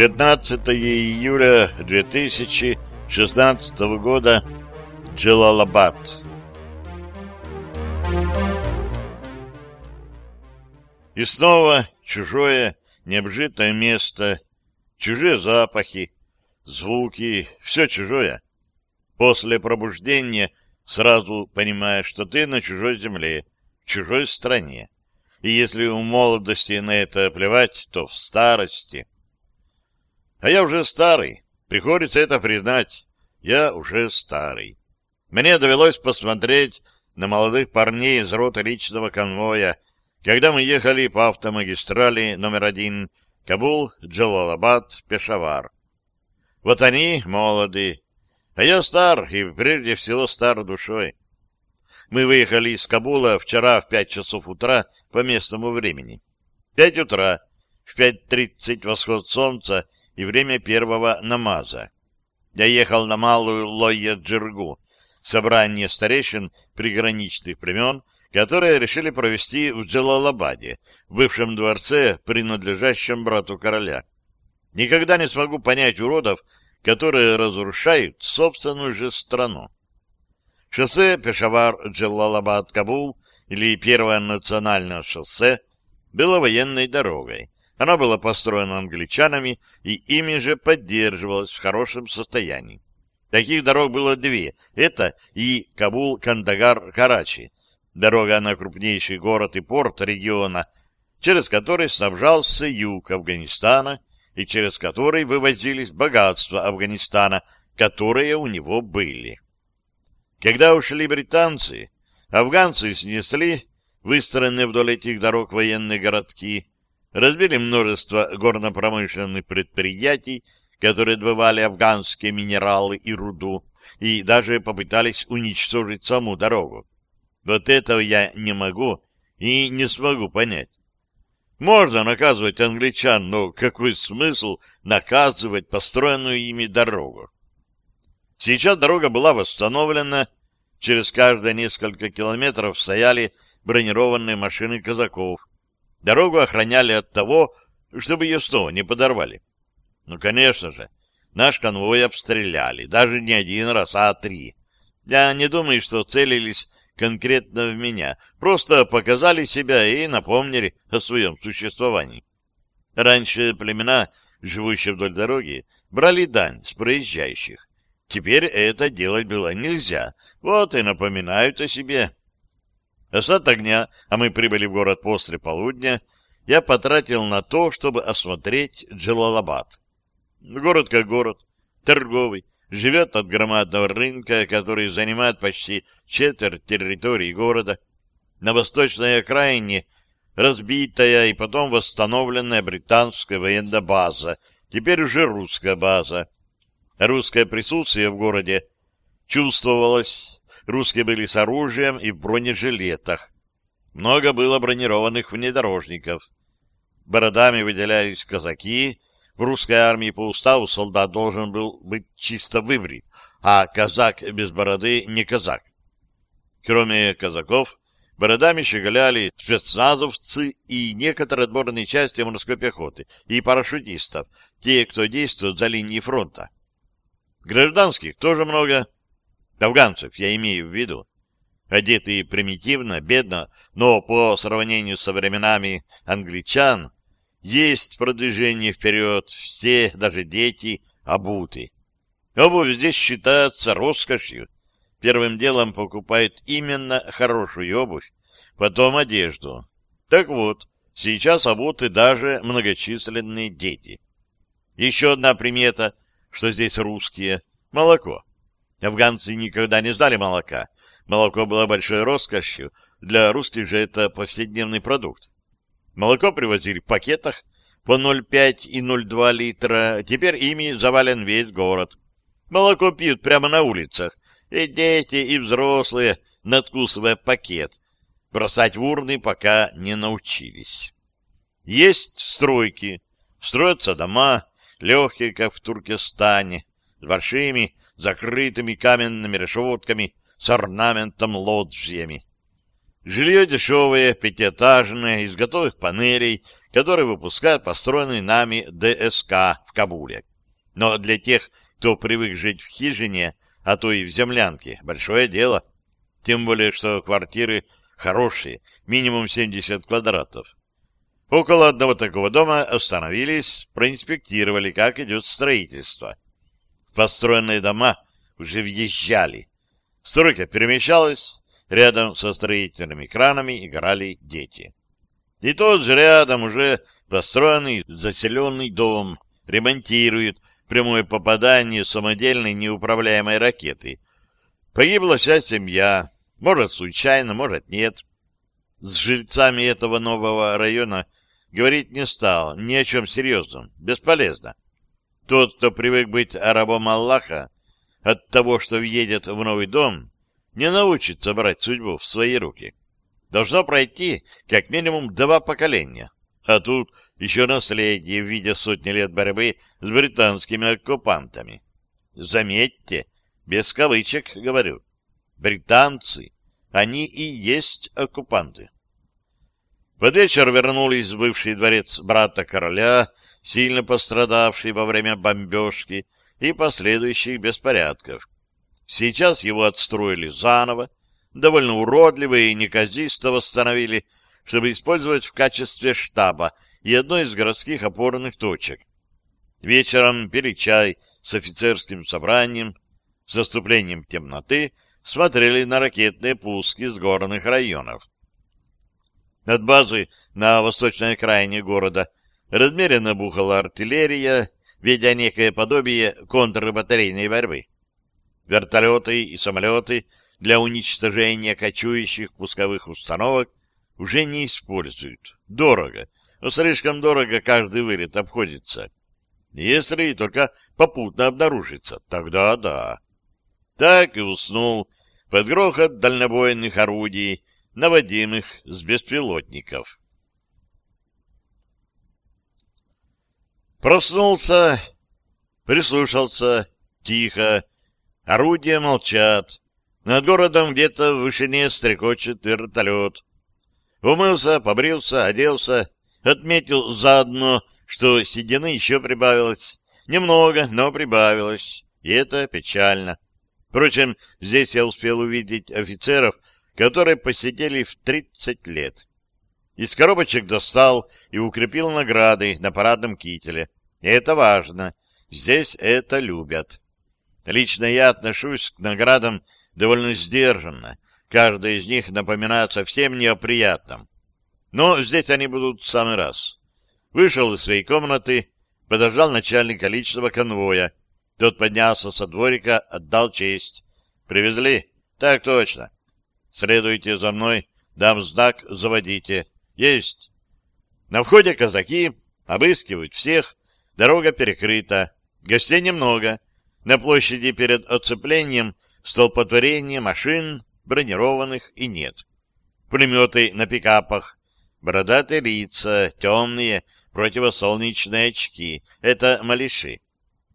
15 июля 2016 года, Джалалабад. И снова чужое, необжитое место, чужие запахи, звуки, все чужое. После пробуждения сразу понимаешь, что ты на чужой земле, в чужой стране. И если у молодости на это плевать, то в старости а я уже старый. Приходится это признать. Я уже старый. Мне довелось посмотреть на молодых парней из роты личного конвоя, когда мы ехали по автомагистрали номер один Кабул-Джалалабад, Пешавар. Вот они молоды, а я стар и прежде всего стар душой. Мы выехали из Кабула вчера в пять часов утра по местному времени. Пять утра, в пять тридцать восход солнца — и время первого намаза. Я ехал на Малую Лойя-Джиргу, собрание старейшин приграничных племен, которые решили провести в Джалалабаде, бывшем дворце, принадлежащем брату короля. Никогда не смогу понять уродов, которые разрушают собственную же страну. Шоссе Пешавар-Джалалабад-Кабул или Первое национальное шоссе было военной дорогой, оно было построено англичанами и ими же поддерживалось в хорошем состоянии. Таких дорог было две. Это и Кабул-Кандагар-Карачи, дорога на крупнейший город и порт региона, через который снабжался юг Афганистана и через который вывозились богатства Афганистана, которые у него были. Когда ушли британцы, афганцы снесли выстроенные вдоль этих дорог военные городки, разбили множество горно-промышленных предприятий, которые добывали афганские минералы и руду, и даже попытались уничтожить саму дорогу. Вот этого я не могу и не смогу понять. Можно наказывать англичан, но какой смысл наказывать построенную ими дорогу? Сейчас дорога была восстановлена, через каждые несколько километров стояли бронированные машины казаков, Дорогу охраняли от того, чтобы ее снова не подорвали. Ну, конечно же, наш конвой обстреляли, даже не один раз, а три. Я не думаю, что целились конкретно в меня, просто показали себя и напомнили о своем существовании. Раньше племена, живущие вдоль дороги, брали дань с проезжающих. Теперь это делать было нельзя, вот и напоминают о себе. Остаток огня, а мы прибыли в город после полудня, я потратил на то, чтобы осмотреть Джалалабад. Город как город, торговый, живет от громадного рынка, который занимает почти четверть территории города. На восточной окраине разбитая и потом восстановленная британская военная база, теперь уже русская база. Русское присутствие в городе чувствовалось Русские были с оружием и в бронежилетах. Много было бронированных внедорожников. Бородами выделялись казаки. В русской армии по уставу солдат должен был быть чисто выбрит, а казак без бороды не казак. Кроме казаков, бородами щеголяли спецназовцы и некоторые отборные части морской пехоты и парашютистов, те, кто действует за линией фронта. Гражданских тоже много, Афганцев я имею в виду. Одеты примитивно, бедно, но по сравнению со временами англичан есть продвижение вперед, все, даже дети, обуты. Обувь здесь считается роскошью. Первым делом покупают именно хорошую обувь, потом одежду. Так вот, сейчас обуты даже многочисленные дети. Еще одна примета, что здесь русские – молоко. Афганцы никогда не знали молока. Молоко было большой роскошью, для русских же это повседневный продукт. Молоко привозили в пакетах по 0,5 и 0,2 литра, теперь ими завален весь город. Молоко пьют прямо на улицах, и дети, и взрослые, надкусывая пакет. Бросать в урны пока не научились. Есть стройки, строятся дома, легкие, как в Туркестане, с большими закрытыми каменными решетками с орнаментом лоджиями. Жилье дешевое, пятиэтажное, из готовых панелей, которые выпускает построенный нами ДСК в Кабуле. Но для тех, кто привык жить в хижине, а то и в землянке, большое дело. Тем более, что квартиры хорошие, минимум 70 квадратов. Около одного такого дома остановились, проинспектировали, как идет строительство построенные дома уже въезжали. Стройка перемещалась, рядом со строительными кранами играли дети. И тот же рядом уже построенный заселенный дом ремонтирует прямое попадание самодельной неуправляемой ракеты. Погибла вся семья, может, случайно, может, нет. С жильцами этого нового района говорить не стал, ни о чем серьезном, бесполезно. Тот, кто привык быть рабом Аллаха, от того, что въедет в новый дом, не научится брать судьбу в свои руки. Должно пройти как минимум два поколения. А тут еще наследие в виде сотни лет борьбы с британскими оккупантами. Заметьте, без кавычек говорю, британцы, они и есть оккупанты. Под вечер вернулись в бывший дворец брата короля, сильно пострадавший во время бомбежки и последующих беспорядков. Сейчас его отстроили заново, довольно уродливо и неказисто восстановили, чтобы использовать в качестве штаба и одной из городских опорных точек. Вечером пили чай с офицерским собранием, с наступлением темноты смотрели на ракетные пуски с горных районов. над базой на восточной окраине города – Размеренно бухала артиллерия, ведя некое подобие контрбатарейной борьбы. Вертолеты и самолеты для уничтожения кочующих пусковых установок уже не используют. Дорого. Но слишком дорого каждый вылет обходится. Если только попутно обнаружится, тогда да. Так и уснул под грохот дальнобойных орудий, наводимых с беспилотников. Проснулся, прислушался, тихо. Орудия молчат. Над городом где-то в вышине стрекочет вертолет. Умылся, побрился, оделся, отметил заодно, что седины еще прибавилось. Немного, но прибавилось. И это печально. Впрочем, здесь я успел увидеть офицеров, которые посидели в 30 лет. Из коробочек достал и укрепил награды на парадном кителе. И это важно. Здесь это любят. Лично я отношусь к наградам довольно сдержанно. Каждая из них напоминает совсем не. Но здесь они будут в самый раз. Вышел из своей комнаты, подождал начальника личного конвоя. Тот поднялся со дворика, отдал честь. «Привезли?» «Так точно. Следуйте за мной, дам знак, заводите». Есть. На входе казаки обыскивают всех, дорога перекрыта, гостей немного. На площади перед оцеплением столпотворение машин, бронированных и нет. Пулеметы на пикапах, бородатые лица, темные противосолнечные очки — это малиши.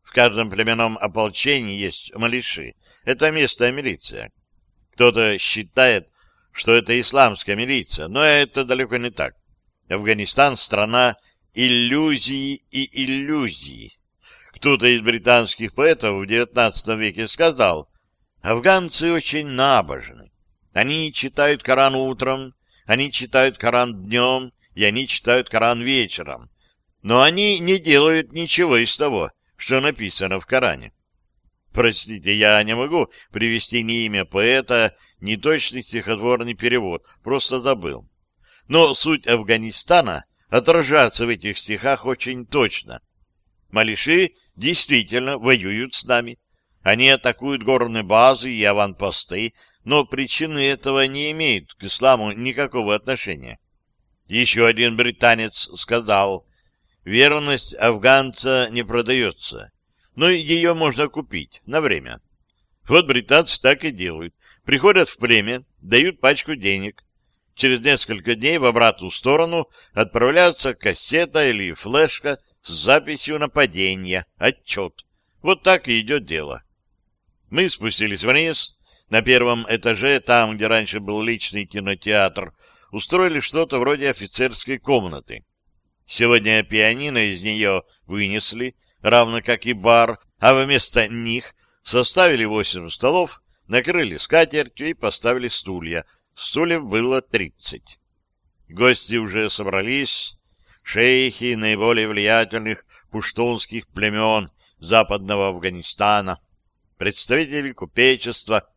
В каждом племенном ополчении есть малиши. Это местная милиция. Кто-то считает, что это исламская милиция, но это далеко не так. Афганистан — страна иллюзии и иллюзий. Кто-то из британских поэтов в XIX веке сказал, афганцы очень набожны. Они читают Коран утром, они читают Коран днем, и они читают Коран вечером. Но они не делают ничего из того, что написано в Коране. Простите, я не могу привести ни имя поэта, Неточный стихотворный перевод, просто забыл. Но суть Афганистана отражается в этих стихах очень точно. Малиши действительно воюют с нами. Они атакуют горные базы и аванпосты, но причины этого не имеют к исламу никакого отношения. Еще один британец сказал, верность афганца не продается, но ее можно купить на время. Вот британцы так и делают. Приходят в племя, дают пачку денег. Через несколько дней в обратную сторону отправляются кассета или флешка с записью нападения, отчет. Вот так и идет дело. Мы спустились вниз. На первом этаже, там, где раньше был личный кинотеатр, устроили что-то вроде офицерской комнаты. Сегодня пианино из нее вынесли, равно как и бар, а вместо них составили восемь столов, накрыли скатертью и поставили стулья. Стульев было тридцать. Гости уже собрались, шейхи наиболее влиятельных пуштунских племен западного Афганистана, представители купечества,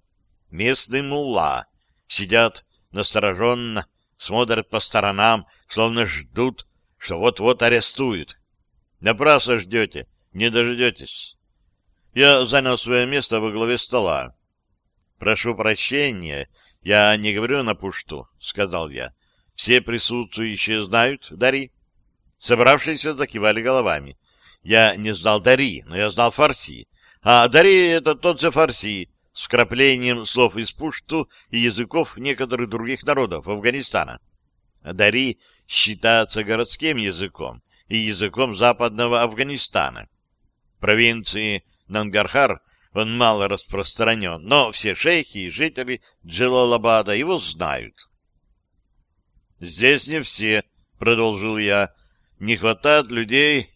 местный мулла, сидят настороженно, смотрят по сторонам, словно ждут, что вот-вот арестуют. Напрасно ждете, не дождетесь. Я занял свое место во главе стола. «Прошу прощения, я не говорю на пушту», — сказал я. «Все присутствующие знают Дари?» Собравшиеся закивали головами. Я не знал Дари, но я знал Фарси. А Дари — это тот же Фарси, с краплением слов из пушту и языков некоторых других народов Афганистана. Дари считается городским языком и языком западного Афганистана. Провинции Нангархар он мало распространен, но все шейхи и жители Джилалабада его знают. «Здесь не все», — продолжил я. «Не хватает людей...»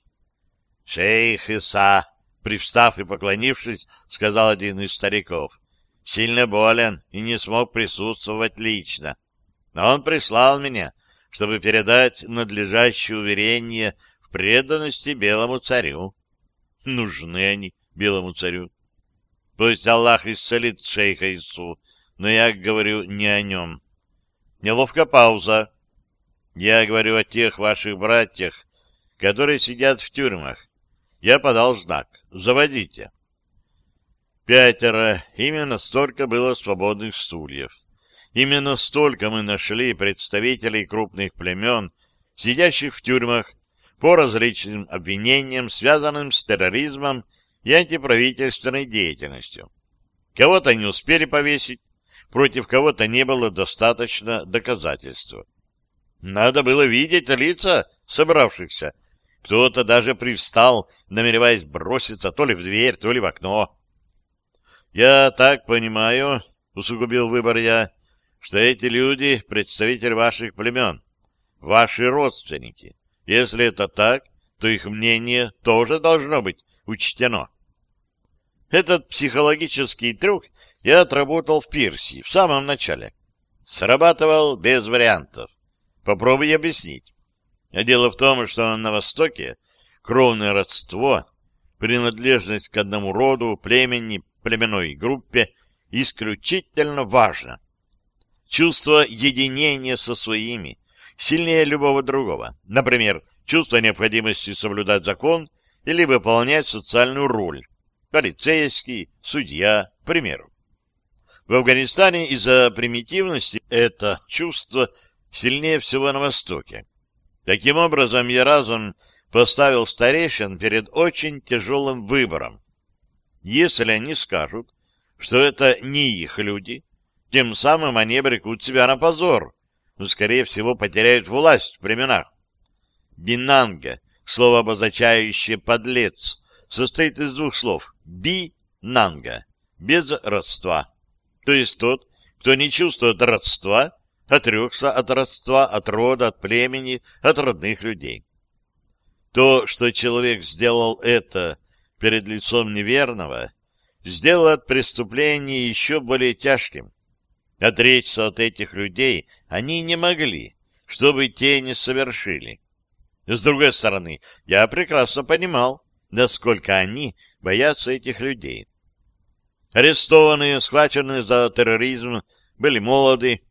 «Шейх Иса», — привстав и поклонившись, сказал один из стариков. «Сильно болен и не смог присутствовать лично. Но он прислал меня, чтобы передать надлежащее уверение в преданности белому царю». «Нужны они белому царю». Пусть Аллах исцелит шейха Ису, но я говорю не о нем. Неловкая пауза. Я говорю о тех ваших братьях, которые сидят в тюрьмах. Я подал знак. Заводите. Пятеро. Именно столько было свободных стульев. Именно столько мы нашли представителей крупных племен, сидящих в тюрьмах по различным обвинениям, связанным с терроризмом и антиправительственной деятельностью. Кого-то не успели повесить, против кого-то не было достаточно доказательств. Надо было видеть лица собравшихся. Кто-то даже привстал, намереваясь броситься то ли в дверь, то ли в окно. «Я так понимаю», — усугубил выбор я, — «что эти люди — представители ваших племен, ваши родственники. Если это так, то их мнение тоже должно быть учтено». Этот психологический трюк я отработал в Пирсии в самом начале. Срабатывал без вариантов. Попробуй объяснить. Дело в том, что на Востоке кровное родство, принадлежность к одному роду, племени, племенной группе исключительно важно. Чувство единения со своими сильнее любого другого. Например, чувство необходимости соблюдать закон или выполнять социальную роль полицейский, судья, к примеру. В Афганистане из-за примитивности это чувство сильнее всего на Востоке. Таким образом, я разум поставил старейшин перед очень тяжелым выбором. Если они скажут, что это не их люди, тем самым они обрекут себя на позор, но, скорее всего, потеряют власть в временах Бинанга, слово обозначающее «подлец», состоит из двух слов «би-нанга» — без родства. То есть тот, кто не чувствует родства, отрекся от родства, от рода, от племени, от родных людей. То, что человек сделал это перед лицом неверного, сделает преступление еще более тяжким. Отречься от этих людей они не могли, чтобы те не совершили. С другой стороны, я прекрасно понимал, насколько они боятся этих людей. Арестованные, схваченные за терроризм, были молоды.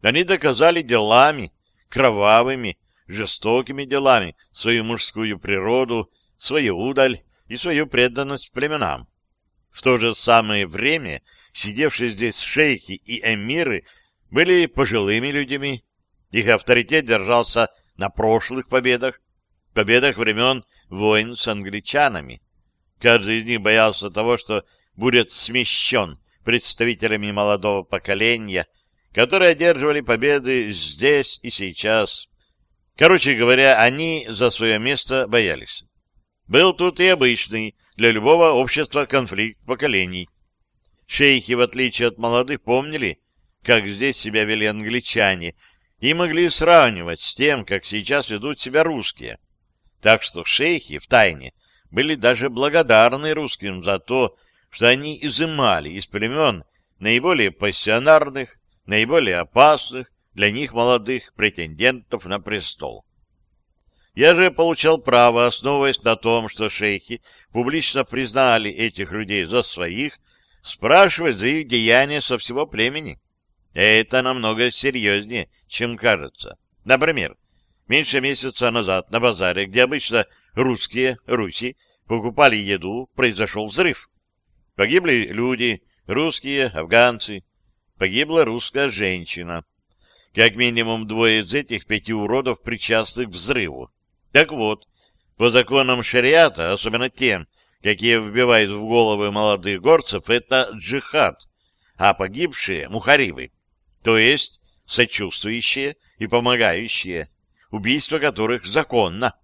Они доказали делами, кровавыми, жестокими делами, свою мужскую природу, свою удаль и свою преданность племенам. В то же самое время сидевшие здесь шейхи и эмиры были пожилыми людьми. Их авторитет держался на прошлых победах, победах времен войн с англичанами. Каждый из них боялся того, что будет смещен представителями молодого поколения, которые одерживали победы здесь и сейчас. Короче говоря, они за свое место боялись. Был тут и обычный для любого общества конфликт поколений. Шейхи, в отличие от молодых, помнили, как здесь себя вели англичане, и могли сравнивать с тем, как сейчас ведут себя русские. Так что шейхи в тайне были даже благодарны русским за то, что они изымали из племен наиболее пассионарных, наиболее опасных для них молодых претендентов на престол. Я же получал право, основываясь на том, что шейхи публично признали этих людей за своих, спрашивать за их деяния со всего племени. Это намного серьезнее, чем кажется. Например, меньше месяца назад на базаре, где обычно русские, руси, покупали еду, произошел взрыв. Погибли люди, русские, афганцы. Погибла русская женщина. Как минимум двое из этих пяти уродов причастны к взрыву. Так вот, по законам шариата, особенно тем, какие вбивают в головы молодых горцев, это джихад, а погибшие — мухаривы, то есть сочувствующие и помогающие убийство которых законно.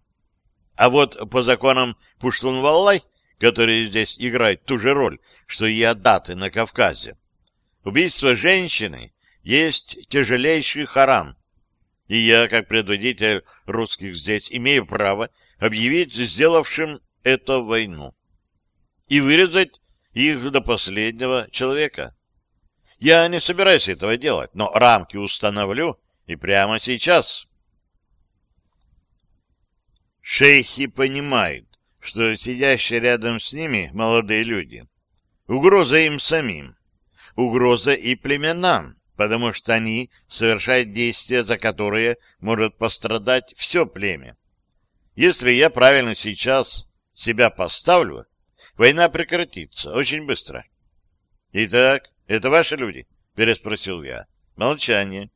А вот по законам Пуштунваллай, которые здесь играют ту же роль, что и адаты на Кавказе, убийство женщины есть тяжелейший харам. И я, как предводитель русских здесь, имею право объявить сделавшим это войну и вырезать их до последнего человека. Я не собираюсь этого делать, но рамки установлю и прямо сейчас. Шейхи понимают, что сидящие рядом с ними молодые люди — угроза им самим, угроза и племенам, потому что они совершают действия, за которые может пострадать все племя. Если я правильно сейчас себя поставлю, война прекратится очень быстро. — Итак, это ваши люди? — переспросил я. Молчание.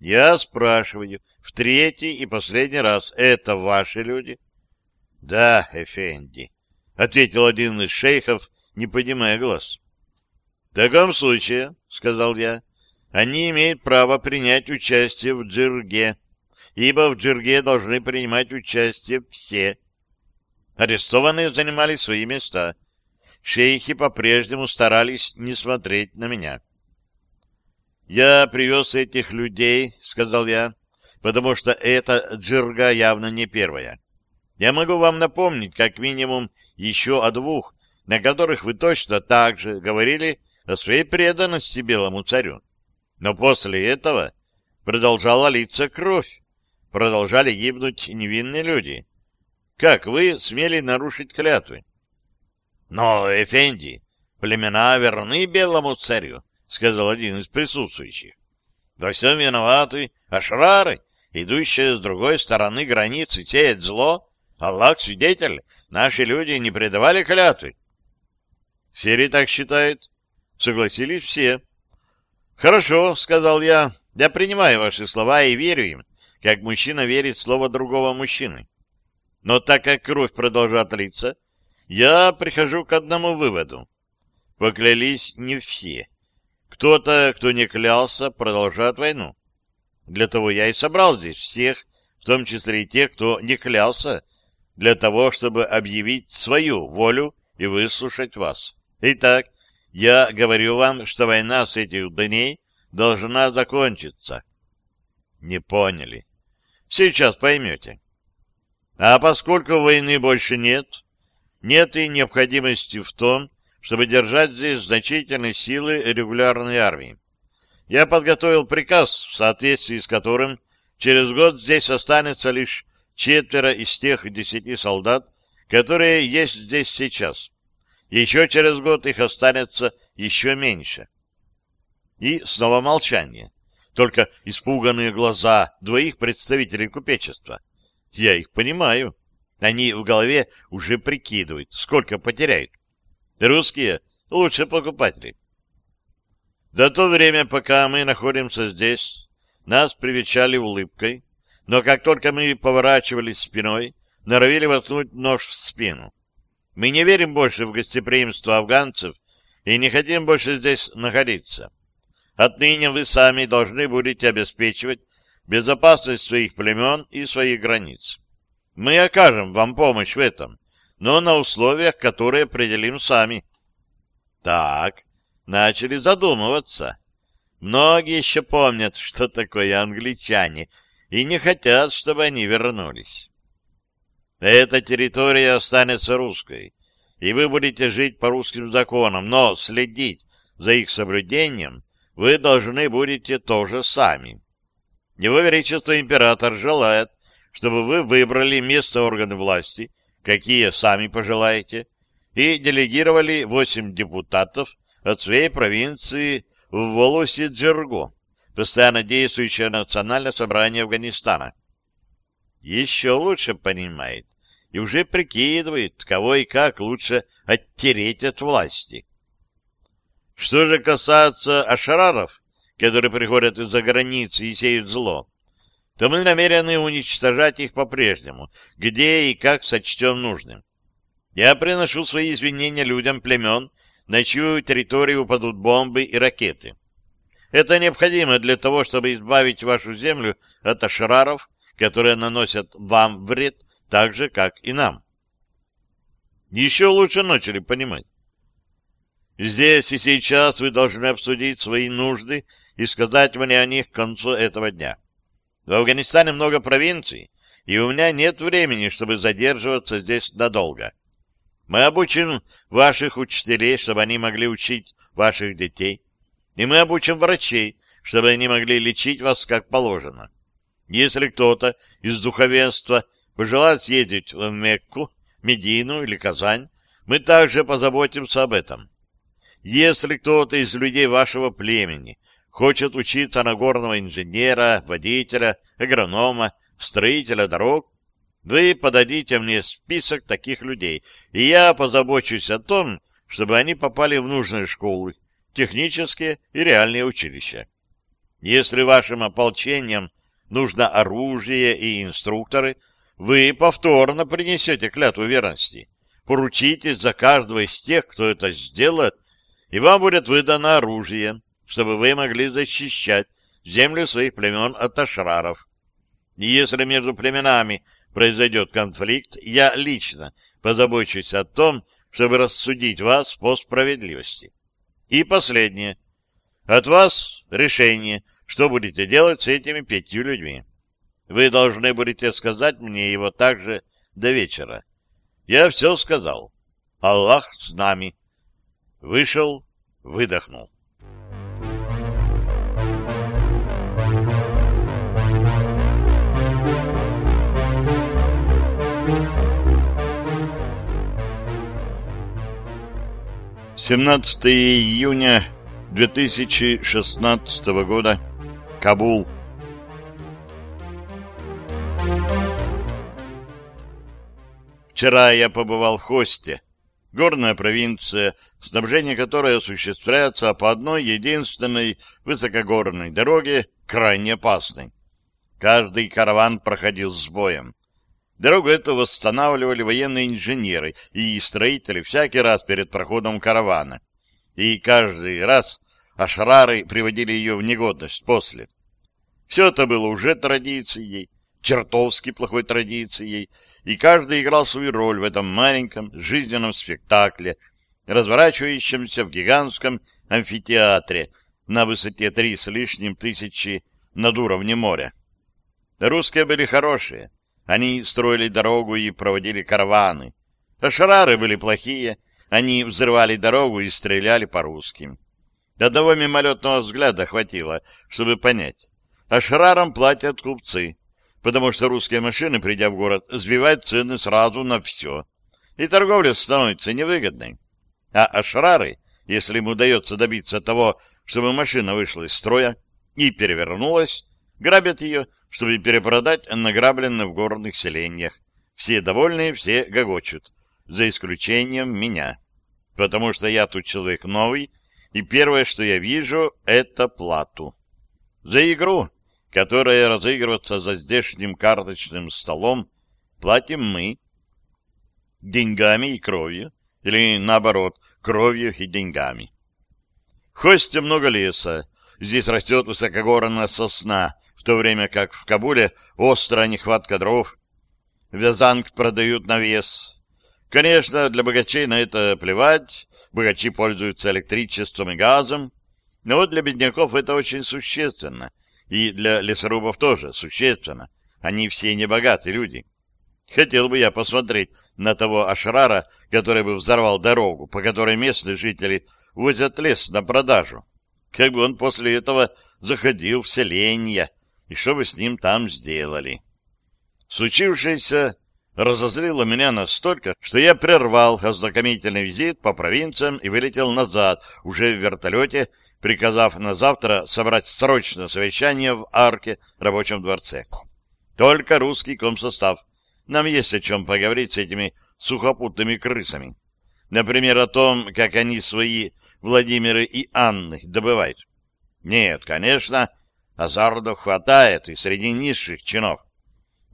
Я спрашиваю, в третий и последний раз, это ваши люди? — Да, Эфенди, — ответил один из шейхов, не поднимая глаз. — В таком случае, — сказал я, — они имеют право принять участие в джирге, ибо в джирге должны принимать участие все. Арестованные занимали свои места. Шейхи по-прежнему старались не смотреть на меня. — «Я привез этих людей», — сказал я, — «потому что эта джирга явно не первая. Я могу вам напомнить как минимум еще о двух, на которых вы точно так же говорили о своей преданности белому царю. Но после этого продолжала литься кровь, продолжали гибнуть невинные люди. Как вы смели нарушить клятвы? Но, Эфенди, племена верны белому царю сказал один из присутствующих. Во всем виноваты ашрары, идущие с другой стороны границы, сеять зло. Аллах свидетель, наши люди не предавали клятвы. Сири так считает. Согласились все. Хорошо, сказал я. Я принимаю ваши слова и верю им, как мужчина верит в слово другого мужчины. Но так как кровь продолжает литься, я прихожу к одному выводу. Поклялись не все. Кто-то, кто не клялся, продолжает войну. Для того я и собрал здесь всех, в том числе и тех, кто не клялся, для того, чтобы объявить свою волю и выслушать вас. Итак, я говорю вам, что война с этих дней должна закончиться. Не поняли. Сейчас поймете. А поскольку войны больше нет, нет и необходимости в том, чтобы держать здесь значительные силы регулярной армии. Я подготовил приказ, в соответствии с которым через год здесь останется лишь четверо из тех десяти солдат, которые есть здесь сейчас. Еще через год их останется еще меньше. И снова молчание. Только испуганные глаза двоих представителей купечества. Я их понимаю. Они в голове уже прикидывают, сколько потеряют. Русские — лучше покупатели. До то время, пока мы находимся здесь, нас привечали улыбкой, но как только мы поворачивались спиной, норовили воткнуть нож в спину. Мы не верим больше в гостеприимство афганцев и не хотим больше здесь находиться. Отныне вы сами должны будете обеспечивать безопасность своих племен и своих границ. Мы окажем вам помощь в этом но на условиях, которые определим сами. Так, начали задумываться. Многие еще помнят, что такое англичане, и не хотят, чтобы они вернулись. Эта территория останется русской, и вы будете жить по русским законам, но следить за их соблюдением вы должны будете тоже сами. Его Величество Император желает, чтобы вы выбрали место органы власти, какие сами пожелаете, и делегировали восемь депутатов от своей провинции в Волосе-Джерго, постоянно действующее национальное собрание Афганистана. Еще лучше понимает и уже прикидывает, кого и как лучше оттереть от власти. Что же касается ашраров, которые приходят из-за границы и сеют зло, то мы намерены уничтожать их по-прежнему, где и как сочтем нужным. Я приношу свои извинения людям племен, на чью территорию упадут бомбы и ракеты. Это необходимо для того, чтобы избавить вашу землю от ашраров, которые наносят вам вред, так же, как и нам. Еще лучше начали понимать. Здесь и сейчас вы должны обсудить свои нужды и сказать мне о них к концу этого дня. В Афганистане много провинций, и у меня нет времени, чтобы задерживаться здесь надолго. Мы обучим ваших учителей, чтобы они могли учить ваших детей, и мы обучим врачей, чтобы они могли лечить вас как положено. Если кто-то из духовенства пожелает съездить в Мекку, Медину или Казань, мы также позаботимся об этом. Если кто-то из людей вашего племени хочет учиться на горного инженера, водителя, агронома, строителя дорог, вы подадите мне список таких людей, и я позабочусь о том, чтобы они попали в нужные школы, технические и реальные училища. Если вашим ополчением нужно оружие и инструкторы, вы повторно принесете клятву верности, поручитесь за каждого из тех, кто это сделает, и вам будет выдано оружие, чтобы вы могли защищать землю своих племен от ашраров. Если между племенами произойдет конфликт, я лично позабочусь о том, чтобы рассудить вас по справедливости. И последнее. От вас решение, что будете делать с этими пятью людьми. Вы должны будете сказать мне его также до вечера. Я все сказал. Аллах с нами. Вышел, выдохнул. 17 июня 2016 года. Кабул. Вчера я побывал в Хосте, горная провинция, снабжение которой осуществляется по одной единственной высокогорной дороге, крайне опасной. Каждый караван проходил с боем. Дорогу эту восстанавливали военные инженеры и строители всякий раз перед проходом каравана. И каждый раз ашрары приводили ее в негодность после. Все это было уже традицией, чертовски плохой традицией, и каждый играл свою роль в этом маленьком жизненном спектакле, разворачивающемся в гигантском амфитеатре на высоте три с лишним тысячи над уровнем моря. Русские были хорошие, они строили дорогу и проводили караваны. Ашрары были плохие, они взрывали дорогу и стреляли по русским. До Одного мимолетного взгляда хватило, чтобы понять. Ашрарам платят купцы, потому что русские машины, придя в город, сбивают цены сразу на все. И торговля становится невыгодной. А ашрары, если им удается добиться того, чтобы машина вышла из строя и перевернулась, Грабят ее, чтобы перепродать награбленное в горных селениях. Все довольные, все гогочут, за исключением меня. Потому что я тут человек новый, и первое, что я вижу, это плату. За игру, которая разыгрывается за здешним карточным столом, платим мы деньгами и кровью, или наоборот, кровью и деньгами. В хосте много леса, здесь растет высокогорная сосна, в то время как в Кабуле острая нехватка дров. Вязанг продают на вес. Конечно, для богачей на это плевать, богачи пользуются электричеством и газом, но вот для бедняков это очень существенно, и для лесорубов тоже существенно. Они все небогатые люди. Хотел бы я посмотреть на того ашрара, который бы взорвал дорогу, по которой местные жители возят лес на продажу. Как бы он после этого заходил в селение и что вы с ним там сделали. Случившееся разозлило меня настолько, что я прервал ознакомительный визит по провинциям и вылетел назад, уже в вертолете, приказав на завтра собрать срочное совещание в арке рабочем дворце. Только русский комсостав. Нам есть о чем поговорить с этими сухопутными крысами. Например, о том, как они свои Владимиры и Анны добывают. Нет, конечно, Азардов хватает и среди низших чинов.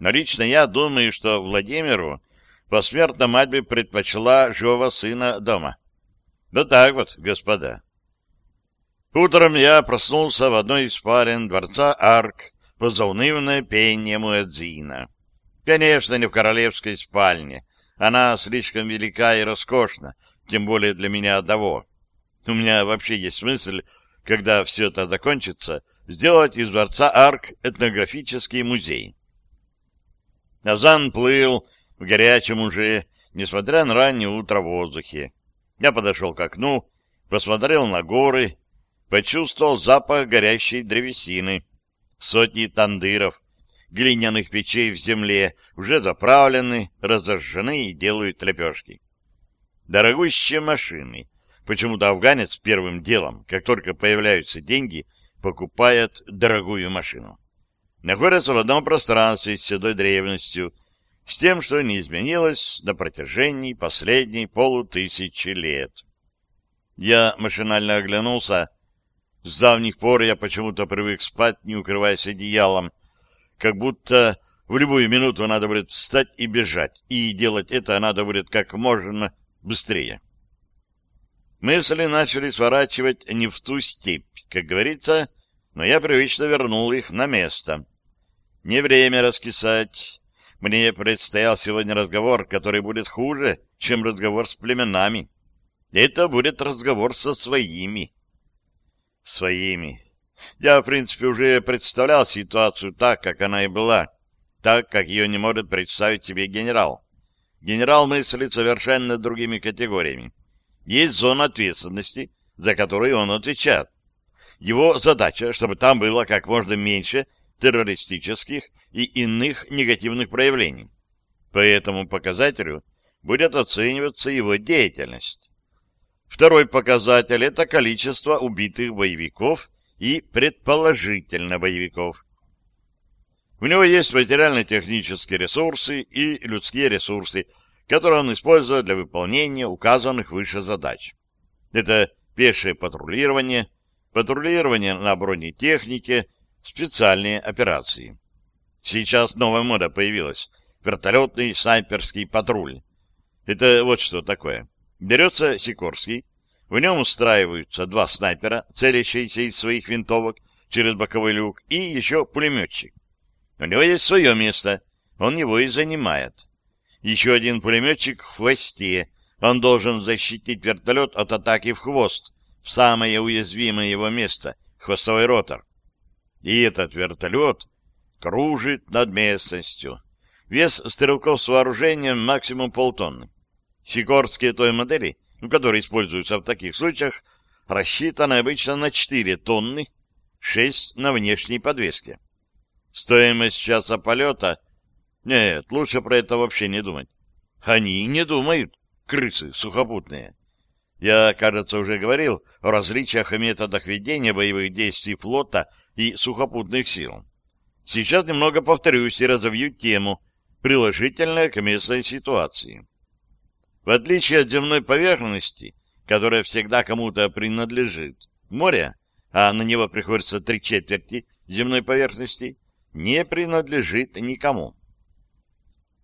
Но лично я думаю, что Владимиру посмертно мать бы предпочла живого сына дома. Да так вот, господа. Утром я проснулся в одной из парен дворца Арк под заунывное пение Муэдзина. Конечно, не в королевской спальне. Она слишком велика и роскошна, тем более для меня одного. У меня вообще есть мысль, когда все это закончится, сделать из дворца арк этнографический музей. Назан плыл в горячем уже, несмотря на раннее утро в воздухе. Я подошел к окну, посмотрел на горы, почувствовал запах горящей древесины, сотни тандыров, глиняных печей в земле, уже заправлены, разожжены и делают лепешки. Дорогущие машины. Почему-то афганец первым делом, как только появляются деньги, покупает дорогую машину. Находятся в одном пространстве с седой древностью, с тем, что не изменилось на протяжении последней полутысячи лет. Я машинально оглянулся. С давних пор я почему-то привык спать, не укрываясь одеялом, как будто в любую минуту надо будет встать и бежать, и делать это надо будет как можно быстрее. Мысли начали сворачивать не в ту степь, как говорится, но я привычно вернул их на место. Не время раскисать. Мне предстоял сегодня разговор, который будет хуже, чем разговор с племенами. Это будет разговор со своими. Своими. Я, в принципе, уже представлял ситуацию так, как она и была, так, как ее не может представить себе генерал. Генерал мыслит совершенно другими категориями. Есть зона ответственности, за которую он отвечает. Его задача, чтобы там было как можно меньше террористических и иных негативных проявлений. По этому показателю будет оцениваться его деятельность. Второй показатель – это количество убитых боевиков и предположительно боевиков. У него есть материально-технические ресурсы и людские ресурсы, которые он использует для выполнения указанных выше задач. Это пешее патрулирование, патрулирование на бронетехнике, специальные операции. Сейчас новая мода появилась — вертолетный снайперский патруль. Это вот что такое. Берется Сикорский, в нем устраиваются два снайпера, целящиеся из своих винтовок через боковой люк, и еще пулеметчик. У него есть свое место, он его и занимает. Еще один пулеметчик в хвосте, он должен защитить вертолет от атаки в хвост, в самое уязвимое его место — хвостовой ротор. И этот вертолет кружит над местностью. Вес стрелков с вооружением максимум полтонны. Сикорские той модели, ну, которые используются в таких случаях, рассчитаны обычно на 4 тонны, 6 на внешней подвеске. Стоимость часа полета... Нет, лучше про это вообще не думать. Они не думают, крысы сухопутные. Я, кажется, уже говорил о различиях и методах ведения боевых действий флота и сухопутных сил. Сейчас немного повторюсь и разовью тему, приложительная к местной ситуации. В отличие от земной поверхности, которая всегда кому-то принадлежит, море, а на него приходится три четверти земной поверхности, не принадлежит никому.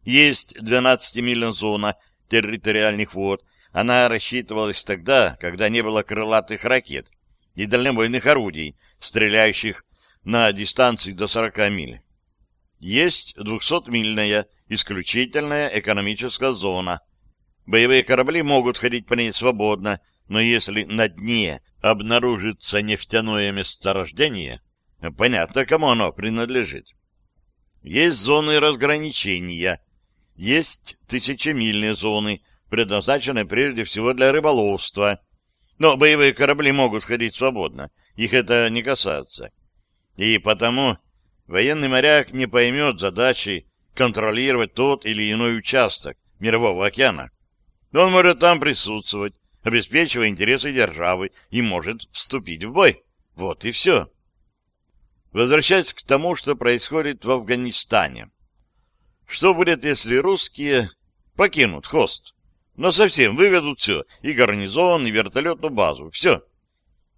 Есть 12-мильная зона территориальных вод, она рассчитывалась тогда, когда не было крылатых ракет и дальнобойных орудий, стреляющих на дистанции до 40 миль. Есть 200-мильная исключительная экономическая зона. Боевые корабли могут ходить по ней свободно, но если на дне обнаружится нефтяное месторождение, понятно, кому оно принадлежит. Есть зоны разграничения, есть тысячемильные зоны – предназначенной прежде всего для рыболовства. Но боевые корабли могут ходить свободно, их это не касается. И потому военный моряк не поймет задачи контролировать тот или иной участок Мирового океана. Он может там присутствовать, обеспечивая интересы державы, и может вступить в бой. Вот и все. Возвращаясь к тому, что происходит в Афганистане. Что будет, если русские покинут хост? Но совсем выведут все, и гарнизон, и вертолетную базу, все.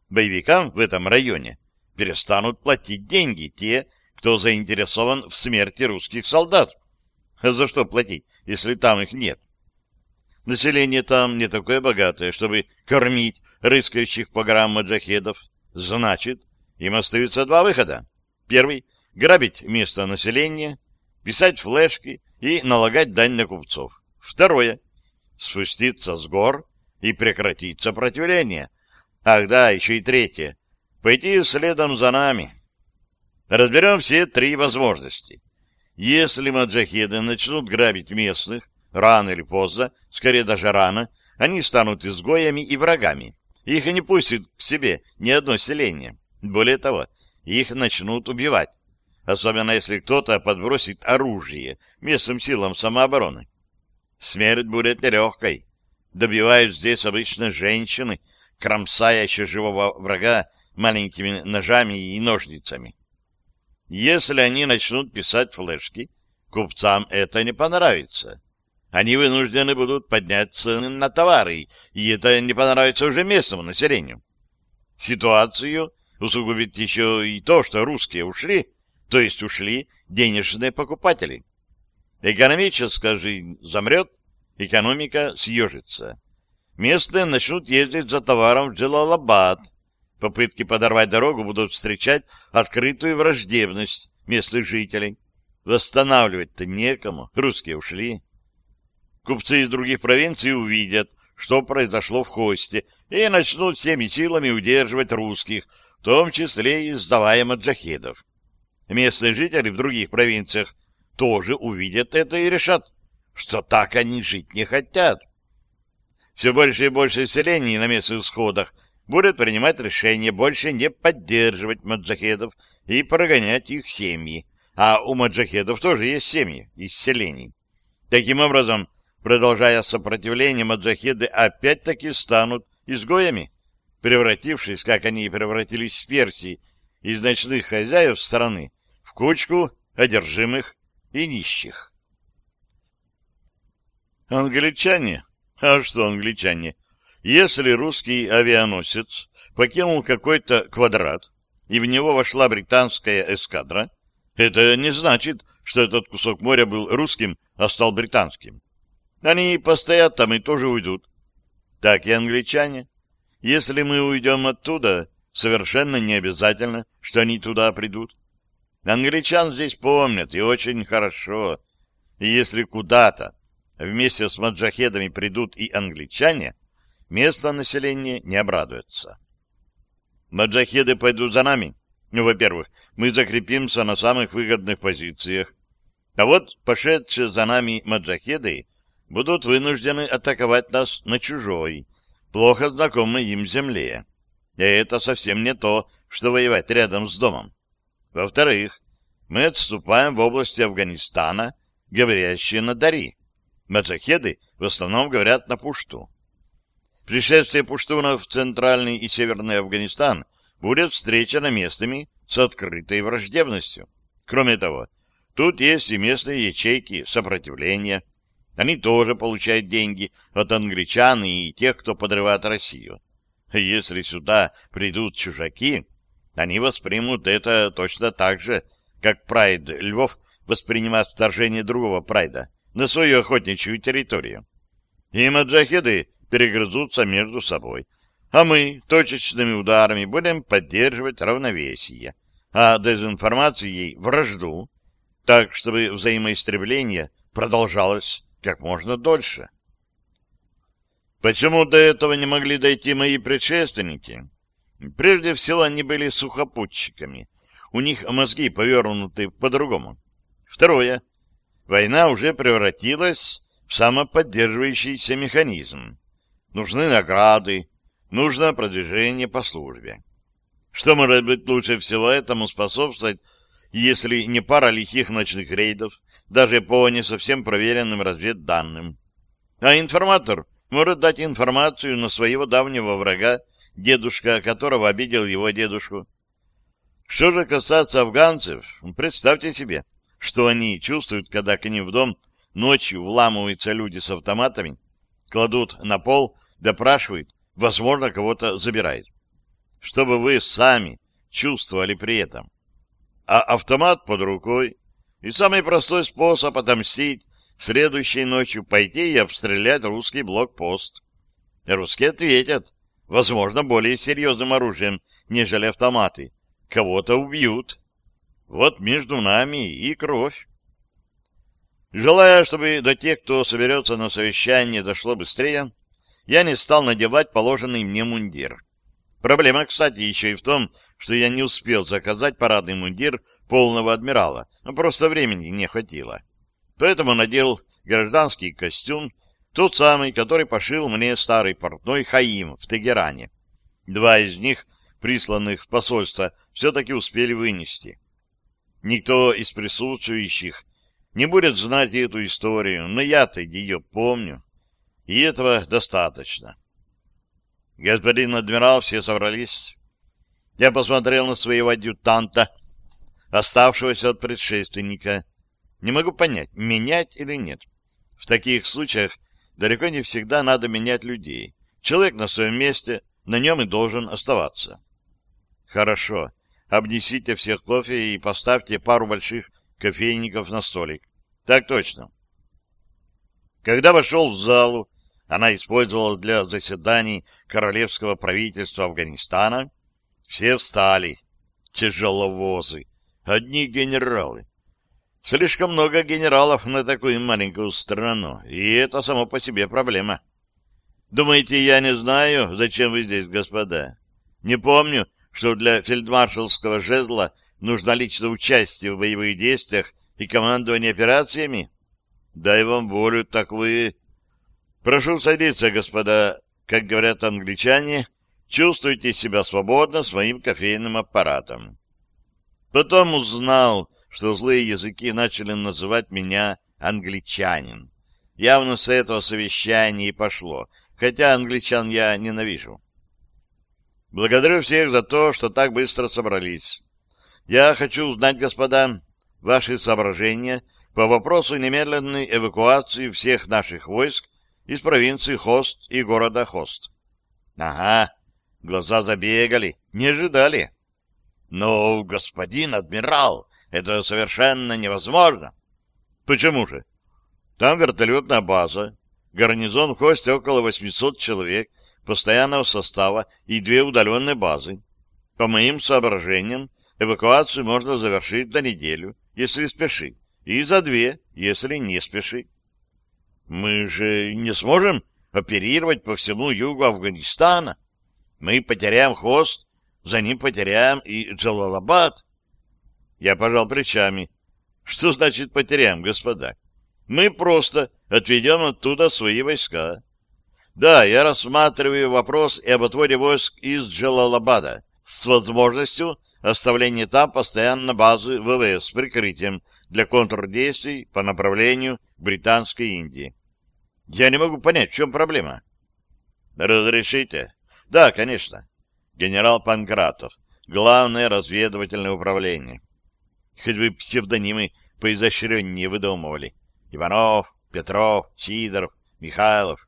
Боевикам в этом районе перестанут платить деньги те, кто заинтересован в смерти русских солдат. А за что платить, если там их нет? Население там не такое богатое, чтобы кормить рыскающих по горам маджахедов. Значит, им остаются два выхода. Первый — грабить место населения, писать флешки и налагать дань на купцов. Второе — спуститься с гор и прекратить сопротивление. Ах да, еще и третье. Пойти следом за нами. Разберем все три возможности. Если маджахеды начнут грабить местных, рано или поздно, скорее даже рано, они станут изгоями и врагами. Их не пустят к себе ни одно селение. Более того, их начнут убивать. Особенно если кто-то подбросит оружие местным силам самообороны. Смерть будет нелегкой. Добивают здесь обычно женщины, кромсая еще живого врага маленькими ножами и ножницами. Если они начнут писать флешки, купцам это не понравится. Они вынуждены будут поднять цены на товары, и это не понравится уже местному населению. Ситуацию усугубит еще и то, что русские ушли, то есть ушли денежные покупатели. Экономическая жизнь замрет, экономика съежится. Местные начнут ездить за товаром в Джалалабад. Попытки подорвать дорогу будут встречать открытую враждебность местных жителей. Восстанавливать-то некому, русские ушли. Купцы из других провинций увидят, что произошло в Хосте, и начнут всеми силами удерживать русских, в том числе и сдавая маджахедов. Местные жители в других провинциях тоже увидят это и решат, что так они жить не хотят. Все больше и больше селений на местных сходах будут принимать решение больше не поддерживать маджахедов и прогонять их семьи. А у маджахедов тоже есть семьи из селений. Таким образом, продолжая сопротивление, маджахеды опять-таки станут изгоями, превратившись, как они и превратились в Персии, из ночных хозяев страны в кучку одержимых и нищих. Англичане? А что англичане? Если русский авианосец покинул какой-то квадрат, и в него вошла британская эскадра, это не значит, что этот кусок моря был русским, а стал британским. Они постоят там и тоже уйдут. Так и англичане. Если мы уйдем оттуда, совершенно не обязательно, что они туда придут. Англичан здесь помнят и очень хорошо. И если куда-то вместе с маджахедами придут и англичане, местное население не обрадуется. Маджахеды пойдут за нами. Ну, во-первых, мы закрепимся на самых выгодных позициях. А вот пошедшие за нами маджахеды будут вынуждены атаковать нас на чужой, плохо знакомой им земле. И это совсем не то, что воевать рядом с домом. Во-вторых, мы отступаем в области Афганистана, говорящие на Дари. Маджахеды в основном говорят на пушту. Пришествие пуштунов в центральный и северный Афганистан будет встречено местными с открытой враждебностью. Кроме того, тут есть и местные ячейки сопротивления. Они тоже получают деньги от англичан и тех, кто подрывает Россию. Если сюда придут чужаки, они воспримут это точно так же, как прайд львов воспринимает вторжение другого прайда на свою охотничью территорию. И маджахеды перегрызутся между собой, а мы точечными ударами будем поддерживать равновесие, а дезинформацией вражду, так чтобы взаимоистребление продолжалось как можно дольше. Почему до этого не могли дойти мои предшественники? Прежде всего, они были сухопутчиками. У них мозги повернуты по-другому. Второе. Война уже превратилась в самоподдерживающийся механизм. Нужны награды, нужно продвижение по службе. Что может быть лучше всего этому способствовать, если не пара лихих ночных рейдов, даже по не совсем проверенным разведданным? А информатор может дать информацию на своего давнего врага дедушка которого обидел его дедушку. Что же касается афганцев, представьте себе, что они чувствуют, когда к ним в дом ночью вламываются люди с автоматами, кладут на пол, допрашивают, возможно, кого-то забирают. Чтобы вы сами чувствовали при этом. А автомат под рукой. И самый простой способ отомстить следующей ночью пойти и обстрелять русский блокпост. Русские ответят. Возможно, более серьезным оружием, нежели автоматы. Кого-то убьют. Вот между нами и кровь. Желая, чтобы до тех, кто соберется на совещание, дошло быстрее, я не стал надевать положенный мне мундир. Проблема, кстати, еще и в том, что я не успел заказать парадный мундир полного адмирала, а просто времени не хватило. Поэтому надел гражданский костюм тот самый, который пошил мне старый портной Хаим в Тегеране. Два из них, присланных в посольство, все-таки успели вынести. Никто из присутствующих не будет знать эту историю, но я-то ее помню, и этого достаточно. Господин адмирал, все собрались. Я посмотрел на своего адъютанта, оставшегося от предшественника. Не могу понять, менять или нет. В таких случаях далеко не всегда надо менять людей. Человек на своем месте, на нем и должен оставаться. Хорошо. Обнесите всех кофе и поставьте пару больших кофейников на столик. Так точно. Когда вошел в залу, она использовалась для заседаний Королевского правительства Афганистана, все встали. Тяжеловозы. Одни генералы. Слишком много генералов на такую маленькую страну, и это само по себе проблема. Думаете, я не знаю, зачем вы здесь, господа? Не помню, что для фельдмаршалского жезла нужно личное участие в боевых действиях и командование операциями? Дай вам волю, так вы... Прошу садиться, господа, как говорят англичане, чувствуйте себя свободно своим кофейным аппаратом. Потом узнал что злые языки начали называть меня англичанин. Явно с этого совещания и пошло, хотя англичан я ненавижу. Благодарю всех за то, что так быстро собрались. Я хочу узнать, господа, ваши соображения по вопросу немедленной эвакуации всех наших войск из провинции Хост и города Хост. Ага, глаза забегали, не ожидали. Но, господин адмирал, это совершенно невозможно. Почему же? Там вертолетная база, гарнизон в хосте около 800 человек, постоянного состава и две удаленные базы. По моим соображениям, эвакуацию можно завершить до неделю, если спеши, и за две, если не спеши. Мы же не сможем оперировать по всему югу Афганистана. Мы потеряем хост, за ним потеряем и Джалалабад. Я пожал плечами. Что значит потеряем, господа? Мы просто отведем оттуда свои войска. Да, я рассматриваю вопрос и об отводе войск из Джалалабада с возможностью оставления там постоянно базы ВВС с прикрытием для контрдействий по направлению Британской Индии. Я не могу понять, в чем проблема. Разрешите? Да, конечно. Генерал Панкратов, главное разведывательное управление. Хоть бы псевдонимы поизощреннее выдумывали. Иванов, Петров, Сидоров, Михайлов.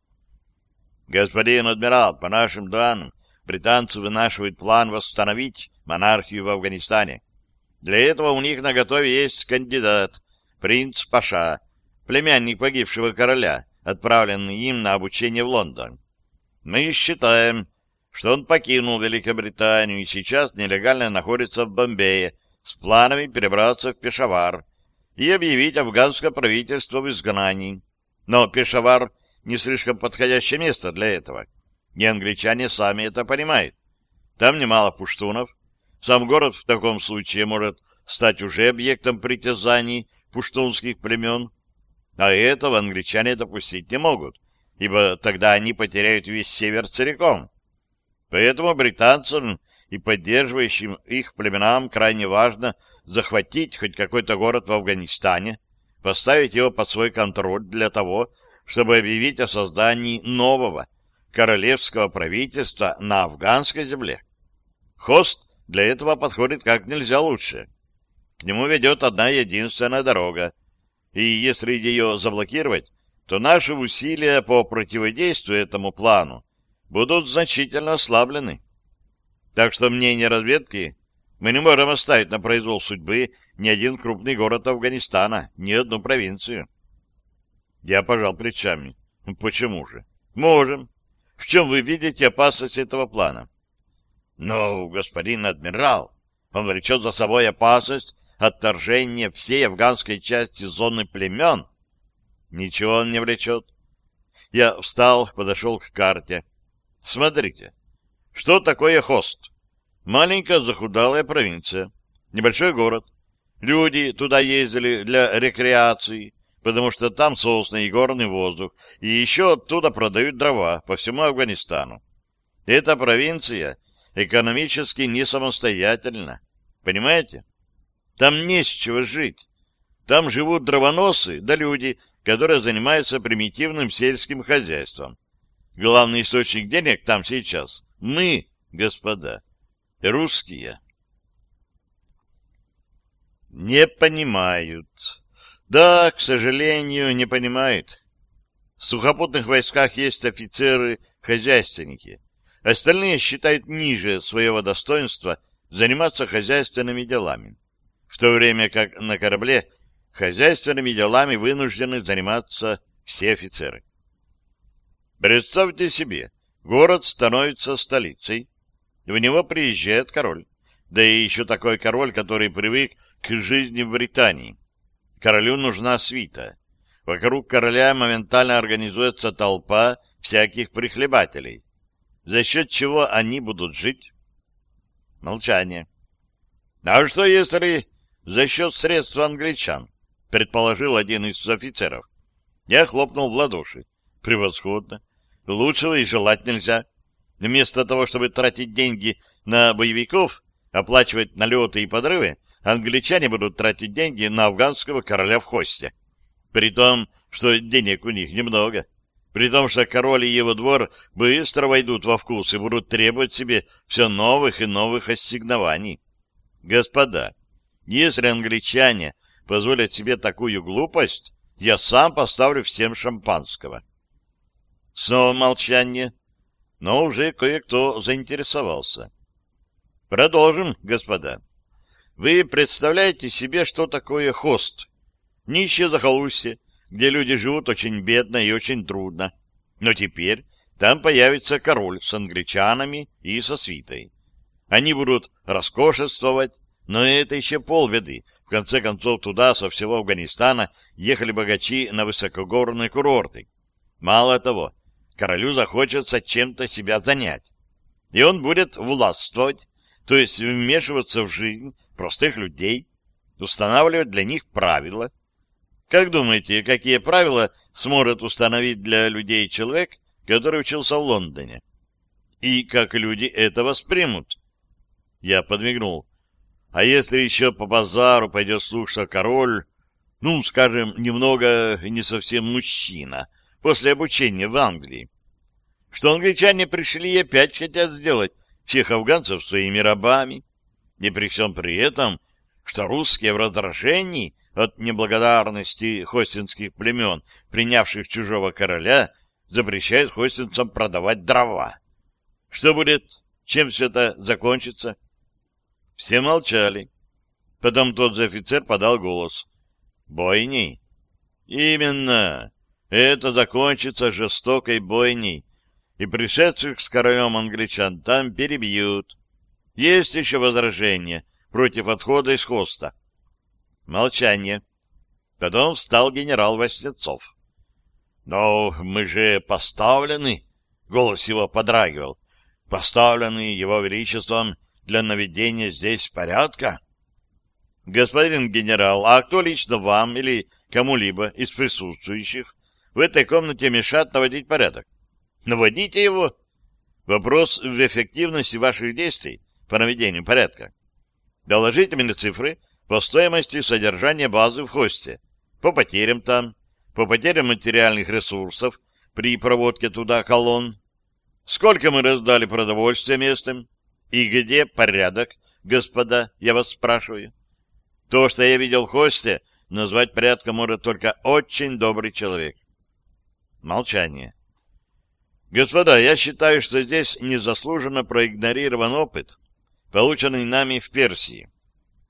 Господин адмирал, по нашим данным, британцы вынашивают план восстановить монархию в Афганистане. Для этого у них на готове есть кандидат, принц Паша, племянник погибшего короля, отправленный им на обучение в Лондон. Мы считаем, что он покинул Великобританию и сейчас нелегально находится в Бомбее, с планами перебраться в Пешавар и объявить афганское правительство в изгнании. Но Пешавар не слишком подходящее место для этого. И англичане сами это понимают. Там немало пуштунов. Сам город в таком случае может стать уже объектом притязаний пуштунских племен. А этого англичане допустить не могут, ибо тогда они потеряют весь север целиком. Поэтому британцам и поддерживающим их племенам крайне важно захватить хоть какой-то город в Афганистане, поставить его под свой контроль для того, чтобы объявить о создании нового королевского правительства на афганской земле. Хост для этого подходит как нельзя лучше. К нему ведет одна единственная дорога, и если ее заблокировать, то наши усилия по противодействию этому плану будут значительно ослаблены. Так что мнение разведки мы не можем оставить на произвол судьбы ни один крупный город Афганистана, ни одну провинцию. Я пожал плечами. Почему же? Можем. В чем вы видите опасность этого плана? Но, господин адмирал, он влечет за собой опасность отторжения всей афганской части зоны племен. Ничего он не влечет. Я встал, подошел к карте. Смотрите, что такое хост? Маленькая захудалая провинция, небольшой город. Люди туда ездили для рекреации, потому что там сосны и горный воздух, и еще оттуда продают дрова по всему Афганистану. Эта провинция экономически не самостоятельна, понимаете? Там не с чего жить. Там живут дровоносы, да люди, которые занимаются примитивным сельским хозяйством. Главный источник денег там сейчас мы, господа, русские. Не понимают. Да, к сожалению, не понимают. В сухопутных войсках есть офицеры-хозяйственники. Остальные считают ниже своего достоинства заниматься хозяйственными делами, в то время как на корабле хозяйственными делами вынуждены заниматься все офицеры. Представьте себе, Город становится столицей. В него приезжает король. Да и еще такой король, который привык к жизни в Британии. Королю нужна свита. Вокруг короля моментально организуется толпа всяких прихлебателей. За счет чего они будут жить? Молчание. А что если за счет средств англичан? Предположил один из офицеров. Я хлопнул в ладоши. Превосходно. Лучшего и желать нельзя. Вместо того, чтобы тратить деньги на боевиков, оплачивать налеты и подрывы, англичане будут тратить деньги на афганского короля в хосте. При том, что денег у них немного. При том, что король и его двор быстро войдут во вкус и будут требовать себе все новых и новых ассигнований. Господа, если англичане позволят себе такую глупость, я сам поставлю всем шампанского. Снова молчание, но уже кое-кто заинтересовался. Продолжим, господа. Вы представляете себе, что такое хост? Нищее захолустье, где люди живут очень бедно и очень трудно. Но теперь там появится король с англичанами и со свитой. Они будут роскошествовать, но это еще полбеды. В конце концов, туда со всего Афганистана ехали богачи на высокогорные курорты. Мало того, королю захочется чем-то себя занять. И он будет властвовать, то есть вмешиваться в жизнь простых людей, устанавливать для них правила. Как думаете, какие правила сможет установить для людей человек, который учился в Лондоне? И как люди это воспримут? Я подмигнул. А если еще по базару пойдет слух, что король, ну, скажем, немного не совсем мужчина — после обучения в Англии, что англичане пришли и опять хотят сделать всех афганцев своими рабами, и при всем при этом, что русские в раздражении от неблагодарности хостинских племен, принявших чужого короля, запрещают хостинцам продавать дрова. Что будет? Чем все это закончится? Все молчали. Потом тот же офицер подал голос. «Бойни?» «Именно. Это закончится жестокой бойней, и пришедших с королем англичан там перебьют. Есть еще возражения против отхода из хоста. Молчание. Потом встал генерал Васнецов. «Но мы же поставлены!» — голос его подрагивал. «Поставлены его величеством для наведения здесь порядка?» «Господин генерал, а кто лично вам или кому-либо из присутствующих в этой комнате мешает наводить порядок. Наводите его. Вопрос в эффективности ваших действий по наведению порядка. Доложите мне цифры по стоимости содержания базы в хосте, по потерям там, по потерям материальных ресурсов при проводке туда колонн, сколько мы раздали продовольствия местным и где порядок, господа, я вас спрашиваю. То, что я видел в хосте, назвать порядком может только очень добрый человек. Молчание. Господа, я считаю, что здесь незаслуженно проигнорирован опыт, полученный нами в Персии.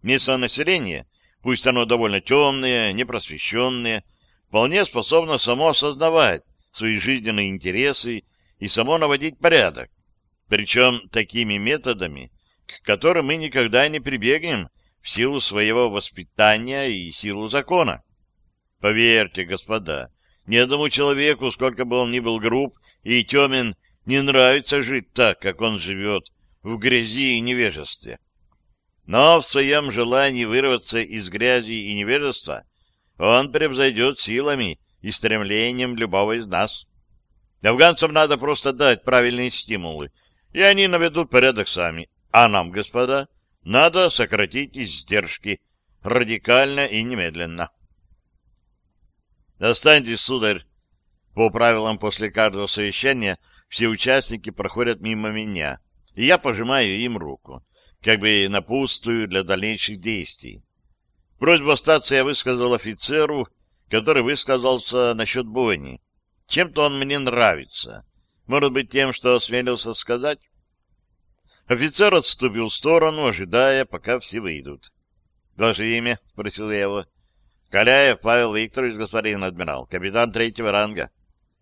Местное население, пусть оно довольно темное, непросвещенное, вполне способно само осознавать свои жизненные интересы и само наводить порядок. Причем такими методами, к которым мы никогда не прибегнем в силу своего воспитания и силу закона. Поверьте, господа, ни одному человеку, сколько бы он ни был груб и темен, не нравится жить так, как он живет, в грязи и невежестве. Но в своем желании вырваться из грязи и невежества он превзойдет силами и стремлением любого из нас. Афганцам надо просто дать правильные стимулы, и они наведут порядок сами. А нам, господа, надо сократить издержки радикально и немедленно. «Останьтесь, сударь!» По правилам после каждого совещания все участники проходят мимо меня, и я пожимаю им руку, как бы напутствую для дальнейших действий. Просьбу остаться я высказал офицеру, который высказался насчет бойни. Чем-то он мне нравится. Может быть, тем, что осмелился сказать? Офицер отступил в сторону, ожидая, пока все выйдут. — Ваше имя? — спросил я его. Каляев Павел Викторович, господин адмирал, капитан третьего ранга.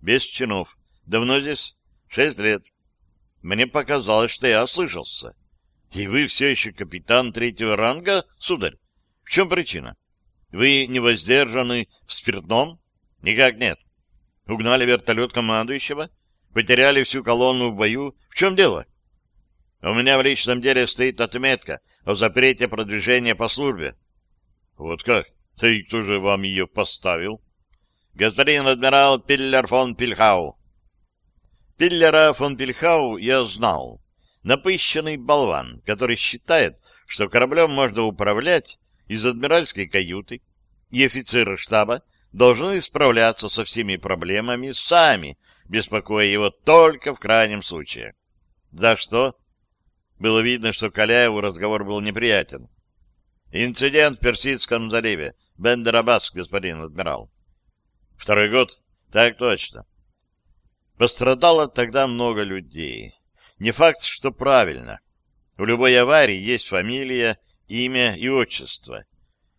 Без чинов. Давно здесь? Шесть лет. Мне показалось, что я ослышался. И вы все еще капитан третьего ранга, сударь? В чем причина? Вы не воздержаны в спиртном? Никак нет. Угнали вертолет командующего? Потеряли всю колонну в бою? В чем дело? У меня в личном деле стоит отметка о запрете продвижения по службе. Вот как? Да и кто же вам ее поставил? Господин адмирал Пиллер фон Пильхау. Пиллера фон Пильхау я знал. Напыщенный болван, который считает, что кораблем можно управлять из адмиральской каюты, и офицеры штаба должны справляться со всеми проблемами сами, беспокоя его только в крайнем случае. За что? Было видно, что Каляеву разговор был неприятен. Инцидент в Персидском заливе. Бендерабас, господин адмирал. Второй год? Так точно. Пострадало тогда много людей. Не факт, что правильно. В любой аварии есть фамилия, имя и отчество.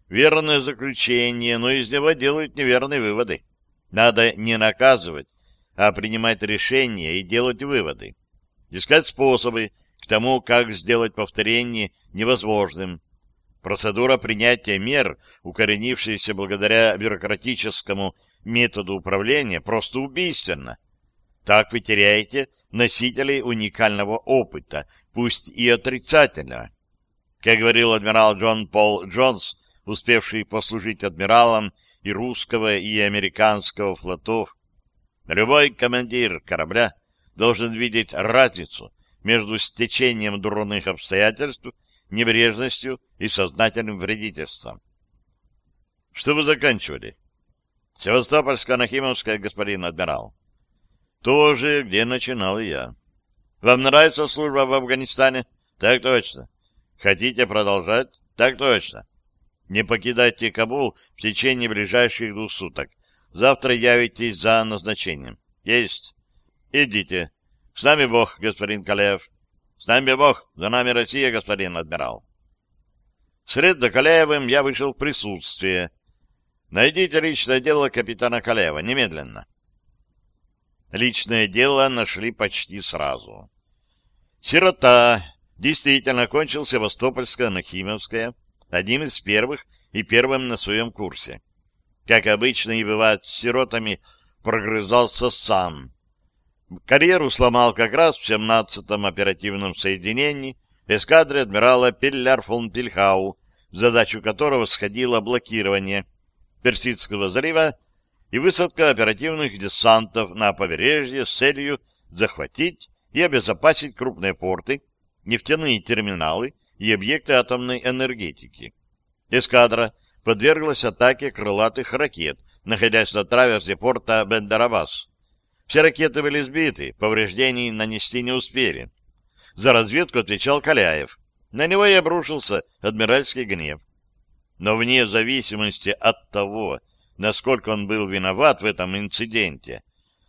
Верное заключение, но из него делают неверные выводы. Надо не наказывать, а принимать решения и делать выводы. Искать способы к тому, как сделать повторение невозможным. Процедура принятия мер, укоренившаяся благодаря бюрократическому методу управления, просто убийственна. Так вы теряете носителей уникального опыта, пусть и отрицательного. Как говорил адмирал Джон Пол Джонс, успевший послужить адмиралом и русского, и американского флотов, любой командир корабля должен видеть разницу между стечением дурных обстоятельств небрежностью и сознательным вредительством. — Что вы заканчивали? — Севастопольско-Нахимовская, господин адмирал. — Тоже, где начинал я. — Вам нравится служба в Афганистане? — Так точно. — Хотите продолжать? — Так точно. — Не покидайте Кабул в течение ближайших двух суток. Завтра явитесь за назначением. — Есть. — Идите. С нами Бог, господин Калеев. С нами Бог, за нами Россия, господин адмирал. Вслед за Каляевым я вышел в присутствие. Найдите личное дело капитана Каляева немедленно. Личное дело нашли почти сразу. Сирота действительно кончил Севастопольское Нахимовское, одним из первых и первым на своем курсе. Как обычно и бывает с сиротами, прогрызался сам, Карьеру сломал как раз в 17-м оперативном соединении эскадры адмирала Пелляр фон Пильхау, задачу которого сходило блокирование Персидского залива и высадка оперативных десантов на побережье с целью захватить и обезопасить крупные порты, нефтяные терминалы и объекты атомной энергетики. Эскадра подверглась атаке крылатых ракет, находясь на траверзе порта Бендарабас. Все ракеты были сбиты, повреждений нанести не успели. За разведку отвечал Каляев. На него и обрушился адмиральский гнев. Но вне зависимости от того, насколько он был виноват в этом инциденте,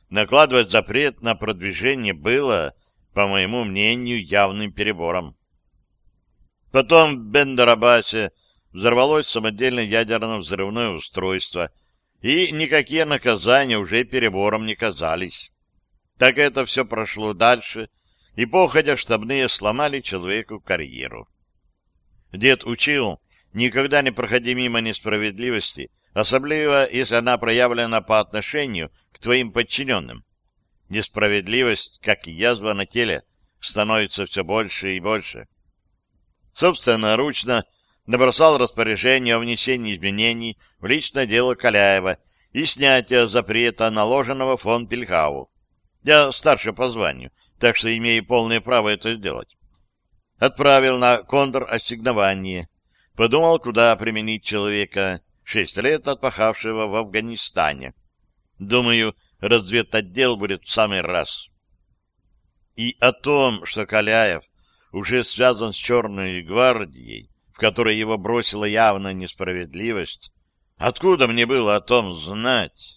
накладывать запрет на продвижение было, по моему мнению, явным перебором. Потом в Бендерабасе взорвалось самодельное ядерно-взрывное устройство — и никакие наказания уже перебором не казались. Так это все прошло дальше, и походя штабные сломали человеку карьеру. Дед учил, никогда не проходи мимо несправедливости, особливо, если она проявлена по отношению к твоим подчиненным. Несправедливость, как и язва на теле, становится все больше и больше. Собственно ручно набросал распоряжение о внесении изменений в личное дело Каляева и снятия запрета, наложенного фон Пельхау. Я старше по званию, так что имею полное право это сделать. Отправил на кондор ассигнование. Подумал, куда применить человека, шесть лет отпахавшего в Афганистане. Думаю, разведотдел будет в самый раз. И о том, что Каляев уже связан с Черной гвардией, в которой его бросила явно несправедливость. Откуда мне было о том знать?